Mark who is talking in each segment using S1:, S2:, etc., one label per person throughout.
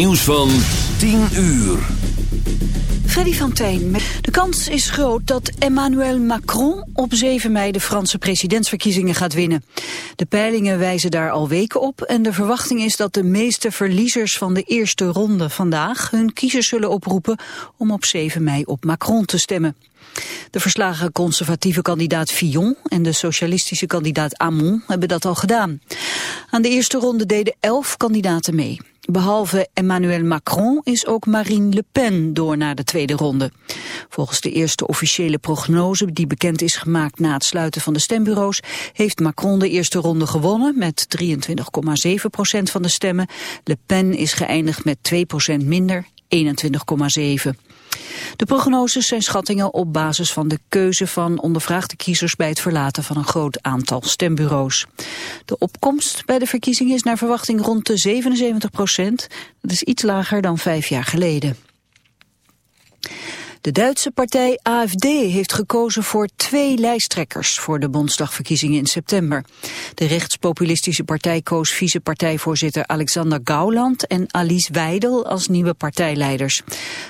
S1: Nieuws van 10 uur.
S2: Freddy van Tijn. De kans is groot dat Emmanuel Macron op 7 mei de Franse presidentsverkiezingen gaat winnen. De peilingen wijzen daar al weken op en de verwachting is dat de meeste verliezers van de eerste ronde vandaag hun kiezers zullen oproepen om op 7 mei op Macron te stemmen. De verslagen conservatieve kandidaat Fillon en de socialistische kandidaat Amon hebben dat al gedaan. Aan de eerste ronde deden elf kandidaten mee. Behalve Emmanuel Macron is ook Marine Le Pen door naar de tweede ronde. Volgens de eerste officiële prognose die bekend is gemaakt na het sluiten van de stembureaus, heeft Macron de eerste ronde gewonnen met 23,7 procent van de stemmen. Le Pen is geëindigd met 2 procent minder, 21,7. De prognoses zijn schattingen op basis van de keuze van ondervraagde kiezers bij het verlaten van een groot aantal stembureaus. De opkomst bij de verkiezingen is naar verwachting rond de 77 procent. Dat is iets lager dan vijf jaar geleden. De Duitse partij AFD heeft gekozen voor twee lijsttrekkers voor de Bondsdagverkiezingen in september. De rechtspopulistische partij koos vicepartijvoorzitter Alexander Gauland en Alice Weidel als nieuwe partijleiders.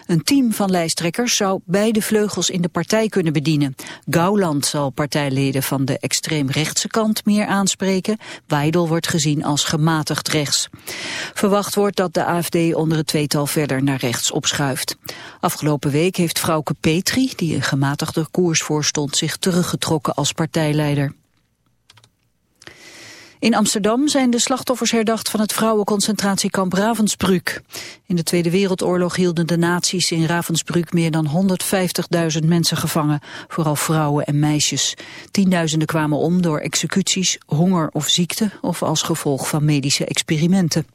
S2: Een team van lijsttrekkers zou beide vleugels in de partij kunnen bedienen. Gauland zal partijleden van de extreemrechtse kant meer aanspreken. Weidel wordt gezien als gematigd rechts. Verwacht wordt dat de AFD onder het tweetal verder naar rechts opschuift. Afgelopen week heeft Frauke Petri, die een gematigde koers voorstond, zich teruggetrokken als partijleider. In Amsterdam zijn de slachtoffers herdacht van het vrouwenconcentratiekamp Ravensbrück. In de Tweede Wereldoorlog hielden de nazi's in Ravensbrück meer dan 150.000 mensen gevangen, vooral vrouwen en meisjes. Tienduizenden kwamen om door executies, honger of ziekte of als gevolg van medische experimenten.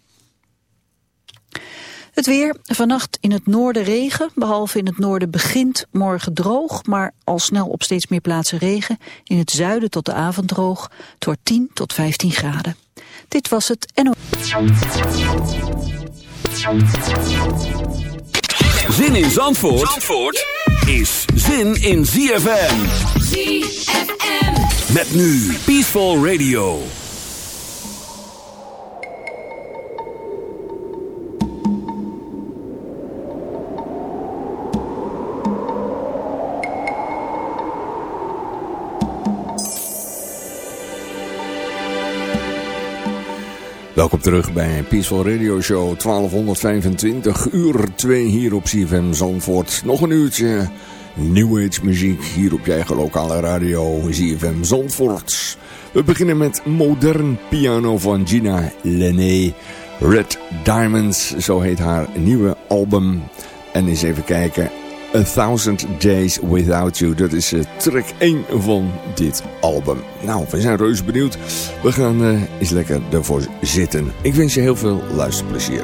S2: Het weer, vannacht in het noorden regen, behalve in het noorden begint morgen droog, maar al snel op steeds meer plaatsen regen. In het zuiden tot de avond droog, het wordt 10 tot 15 graden. Dit was het NO.
S1: Zin in Zandvoort, Zandvoort is zin in ZFM. ZFM. Met nu Peaceful Radio. Welkom terug bij Peaceful Radio Show 1225 uur 2 hier op CFM Zandvoort. Nog een uurtje New Age muziek hier op je eigen lokale radio CFM Zandvoort. We beginnen met modern piano van Gina Lenné. Red Diamonds, zo heet haar nieuwe album. En eens even kijken, A Thousand Days Without You. Dat is uh, track 1 van dit album. Nou, we zijn reuze benieuwd. We gaan uh, eens lekker ervoor zitten. Ik wens je heel veel luisterplezier.